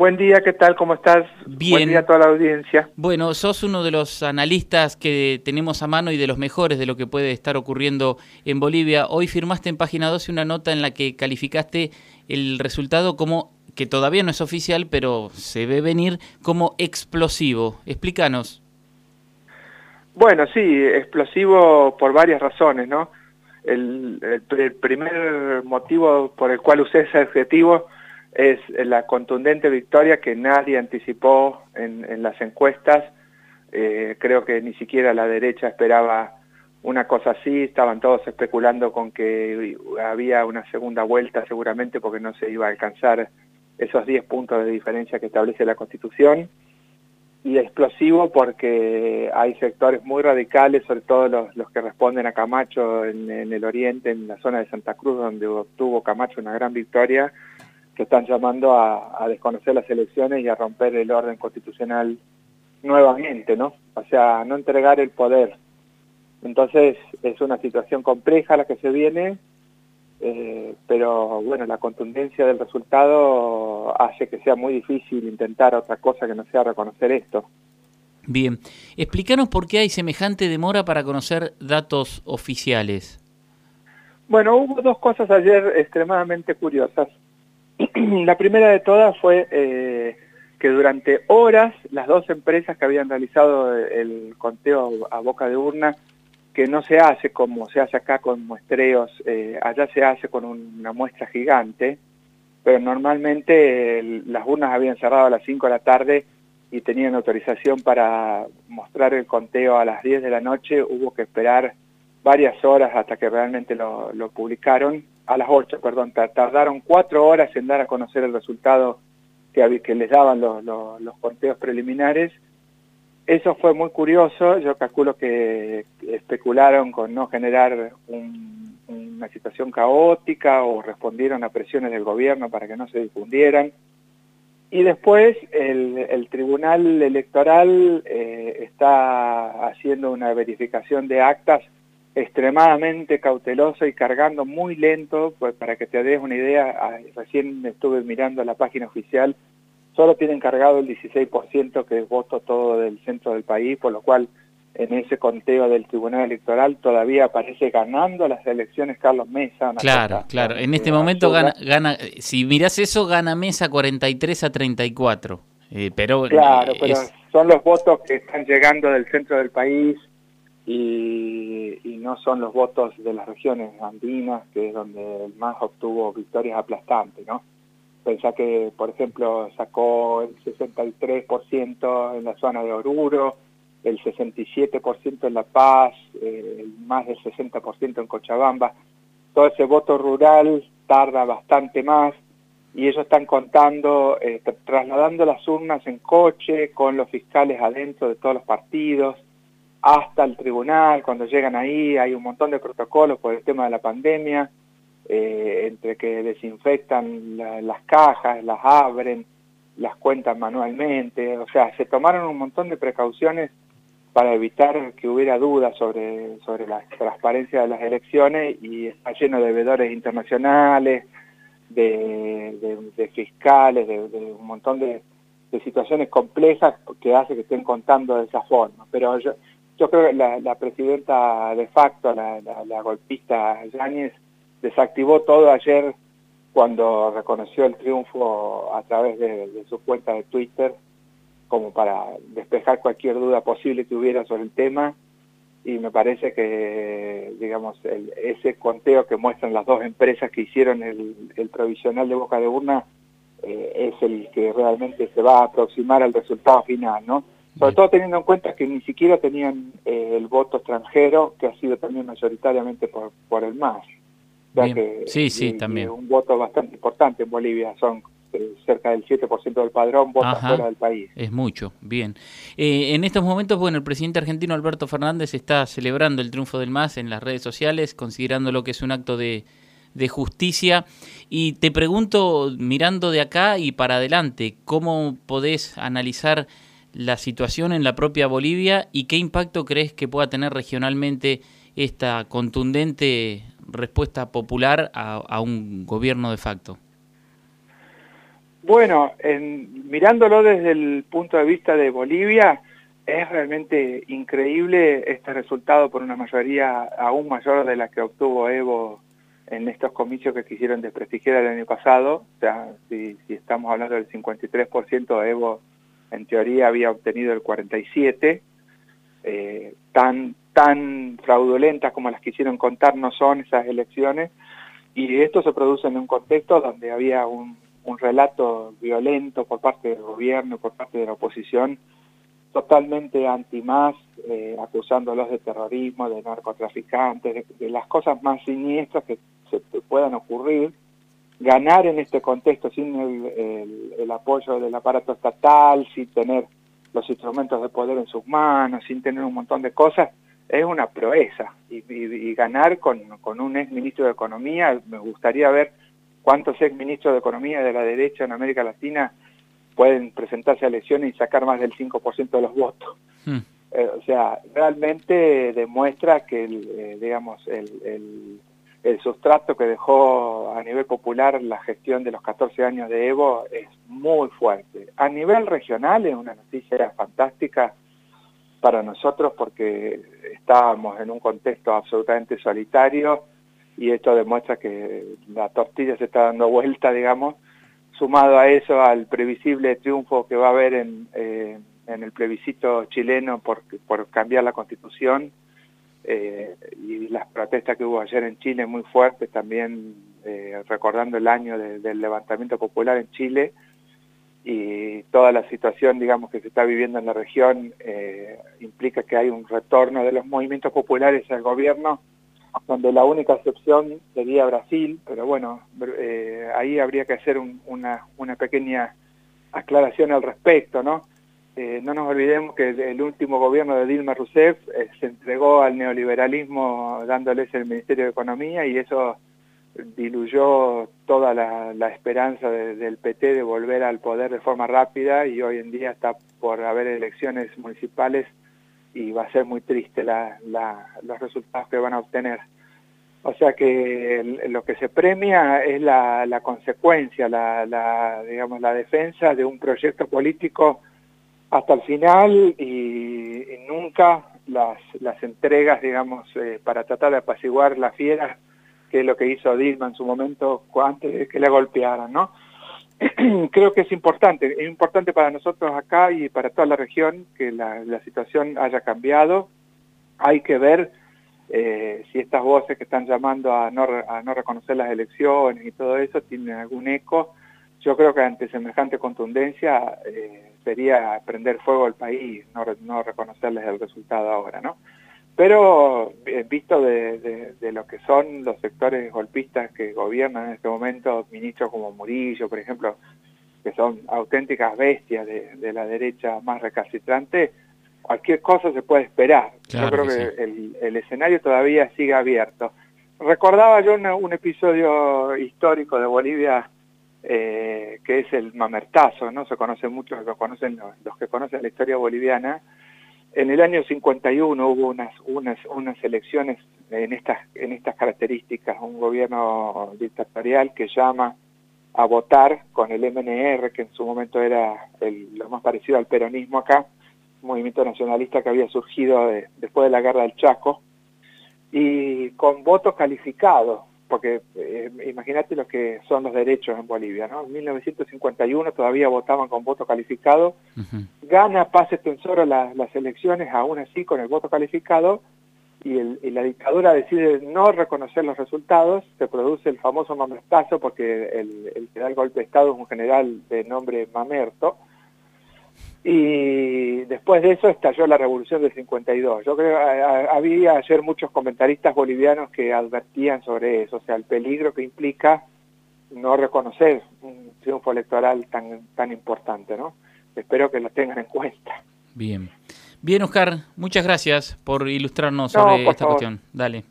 Buen día, ¿qué tal? ¿Cómo estás? Bien. Buen día a toda la audiencia. Bueno, sos uno de los analistas que tenemos a mano y de los mejores de lo que puede estar ocurriendo en Bolivia. Hoy firmaste en Página 12 una nota en la que calificaste el resultado como, que todavía no es oficial, pero se ve venir, como explosivo. Explícanos. Bueno, sí, explosivo por varias razones, ¿no? El, el, el primer motivo por el cual usé ese adjetivo es la contundente victoria que nadie anticipó en, en las encuestas. Eh, creo que ni siquiera la derecha esperaba una cosa así, estaban todos especulando con que había una segunda vuelta seguramente porque no se iba a alcanzar esos 10 puntos de diferencia que establece la Constitución. Y explosivo porque hay sectores muy radicales, sobre todo los, los que responden a Camacho en, en el oriente, en la zona de Santa Cruz, donde obtuvo Camacho una gran victoria, que están llamando a, a, desconocer las elecciones y a romper el orden constitucional nuevamente, ¿no? O sea, no entregar el poder. Entonces es una situación compleja la que se viene, eh, pero bueno, la contundencia del resultado hace que sea muy difícil intentar otra cosa que no sea reconocer esto. Bien, explícanos por qué hay semejante demora para conocer datos oficiales. Bueno, hubo dos cosas ayer extremadamente curiosas. la primera de todas fue eh, que durante horas las dos empresas que habían realizado el conteo a boca de urna, que no se hace como se hace acá con muestreos, eh, allá se hace con una muestra gigante, pero normalmente eh, las urnas habían cerrado a las 5 de la tarde y tenían autorización para mostrar el conteo a las 10 de la noche, hubo que esperar varias horas hasta que realmente lo, lo publicaron a las 8, perdón, tardaron cuatro horas en dar a conocer el resultado que, les daban los, los, los, conteos preliminares. Eso fue muy curioso, yo calculo que especularon con no generar un, una situación caótica o respondieron a presiones del gobierno para que no se difundieran. Y después el, el Tribunal Electoral eh, está haciendo una verificación de actas extremadamente cauteloso y cargando muy lento, pues para que te des una idea, recién estuve mirando la página oficial, solo tienen cargado el 16% que es voto todo del centro del país, por lo cual en ese conteo del Tribunal Electoral todavía aparece ganando las elecciones Carlos Mesa. claro, cosa, claro, en este momento gana, gana, si mirás eso, gana Mesa 43 a 34. Eh, pero, claro, pero es... son los votos que están llegando del centro del país, no son los votos de las regiones andinas, que es donde MAS obtuvo victorias aplastantes, ¿no? Pensá que, por ejemplo, sacó el 63% en la zona de Oruro, el 67% en La Paz, eh, más del 60% en Cochabamba. Todo ese voto rural tarda bastante más y ellos están contando, eh, trasladando las urnas en coche con los fiscales adentro de todos los partidos hasta el tribunal, cuando llegan ahí hay un montón de protocolos por el tema de la pandemia, eh, entre que desinfectan la, las cajas, las abren, las cuentan manualmente, o sea, se tomaron un montón de precauciones para evitar que hubiera dudas sobre, sobre la transparencia de las elecciones y está lleno de veedores internacionales, de, de, fiscales, de, de, un montón de, de situaciones complejas que hace que estén contando de esa forma. Pero yo, yo creo que la, la presidenta de facto, la, golpista Yáñez, desactivó todo ayer cuando reconoció el triunfo a través de, de, su cuenta de Twitter, como para despejar cualquier duda posible que hubiera sobre el tema, y me parece que, digamos, el, ese conteo que muestran las dos empresas que hicieron el, el provisional de Boca de Urna eh, es el que realmente se va a aproximar al resultado final, ¿no? Sobre todo teniendo en cuenta que ni siquiera tenían eh, el voto extranjero, que ha sido también mayoritariamente por, por el MAS. Ya que, sí, sí, y, también. Y un voto bastante importante en Bolivia, son eh, cerca del 7% del padrón vota Ajá, fuera del país. Es mucho, bien. Eh, en estos momentos, bueno, el presidente argentino Alberto Fernández está celebrando el triunfo del MAS en las redes sociales, considerando lo que es un acto de, de justicia. Y te pregunto, mirando de acá y para adelante, ¿cómo podés analizar la situación en la propia Bolivia y qué impacto crees que pueda tener regionalmente esta contundente respuesta popular a, un gobierno de facto? Bueno, mirándolo desde el punto de vista de Bolivia, es realmente increíble este resultado por una mayoría aún mayor de la que obtuvo Evo en estos comicios que quisieron desprestigiar el año pasado. O sea, si, estamos hablando del 53%, Evo en teoría había obtenido el 47%. Eh, tan, tan fraudulentas como las quisieron contar no son esas elecciones. Y esto se produce en un contexto donde había un, relato violento por parte del gobierno, por parte de la oposición, totalmente anti-más, eh, acusándolos de terrorismo, de narcotraficantes, de, las cosas más siniestras que se puedan ocurrir, ganar en este contexto sin el, apoyo del aparato estatal, sin tener los instrumentos de poder en sus manos, sin tener un montón de cosas, es una proeza. Y, ganar con, con un ex ministro de Economía, me gustaría ver cuántos ex ministros de Economía de la derecha en América Latina pueden presentarse a elecciones y sacar más del 5% de los votos. Hmm. Eh, o sea, realmente demuestra que, el, eh, digamos, el, el, sustrato que dejó a nivel popular la gestión de los 14 años de Evo es muy fuerte. A nivel regional es una noticia fantástica para nosotros porque estábamos en un contexto absolutamente solitario y esto demuestra que la tortilla se está dando vuelta, digamos, sumado a eso al previsible triunfo que va a haber en, eh, en el plebiscito chileno por, por cambiar la constitución eh, y las protestas que hubo ayer en Chile muy fuertes también eh, recordando el año del levantamiento popular en Chile y toda la situación digamos que se está viviendo en la región implica que hay un retorno de los movimientos populares al gobierno donde la única excepción sería Brasil, pero bueno, eh, ahí habría que hacer una, una pequeña aclaración al respecto, ¿no? Eh, no nos olvidemos que el, último gobierno de Dilma Rousseff eh, se entregó al neoliberalismo dándoles el Ministerio de Economía y eso diluyó toda la, esperanza del PT de volver al poder de forma rápida y hoy en día está por haber elecciones municipales y va a ser muy triste la, los resultados que van a obtener. O sea que lo que se premia es la, la consecuencia, la, la, digamos, la defensa de un proyecto político hasta el final y, nunca las, las entregas, digamos, eh, para tratar de apaciguar la fiera, que es lo que hizo Dilma en su momento antes de que la golpearan, ¿no? creo que es importante, es importante para nosotros acá y para toda la región que la, situación haya cambiado. Hay que ver eh, si estas voces que están llamando a no, a no reconocer las elecciones y todo eso tienen algún eco. Yo creo que ante semejante contundencia eh, sería prender fuego al país, no, no reconocerles el resultado ahora, ¿no? Pero eh, visto de, lo que son los sectores golpistas que gobiernan en este momento, ministros como Murillo, por ejemplo, que son auténticas bestias de, la derecha más recalcitrante, cualquier cosa se puede esperar. yo creo que, el, escenario todavía sigue abierto. Recordaba yo un episodio histórico de Bolivia eh, que es el mamertazo, ¿no? Se conoce mucho, lo conocen los que conocen la historia boliviana, en el año 51 hubo unas, unas, unas elecciones en estas, en estas características, un gobierno dictatorial que llama a votar con el MNR, que en su momento era lo más parecido al peronismo acá, un movimiento nacionalista que había surgido después de la guerra del Chaco, y con voto calificado, porque eh, imagínate lo que son los derechos en Bolivia, ¿no? En 1951 todavía votaban con voto calificado, gana Paz Extensoro las elecciones aún así con el voto calificado y, la dictadura decide no reconocer los resultados, se produce el famoso mamertazo porque el, el que da el golpe de Estado es un general de nombre Mamerto, y después de eso estalló la revolución del 52. Yo creo que había ayer muchos comentaristas bolivianos que advertían sobre eso, o sea, el peligro que implica no reconocer un triunfo electoral tan, tan importante, ¿no? Espero que lo tengan en cuenta. Bien. Bien, Oscar, muchas gracias por ilustrarnos sobre esta cuestión. Dale.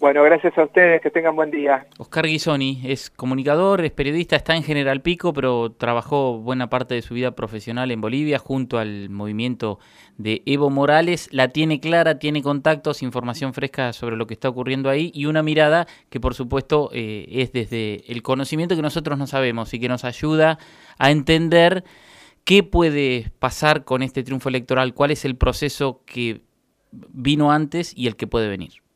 Bueno, gracias a ustedes, que tengan buen día. Oscar Guisoni es comunicador, es periodista, está en General Pico, pero trabajó buena parte de su vida profesional en Bolivia junto al movimiento de Evo Morales. La tiene clara, tiene contactos, información fresca sobre lo que está ocurriendo ahí y una mirada que por supuesto eh, es desde el conocimiento que nosotros no sabemos y que nos ayuda a entender qué puede pasar con este triunfo electoral, cuál es el proceso que vino antes y el que puede venir.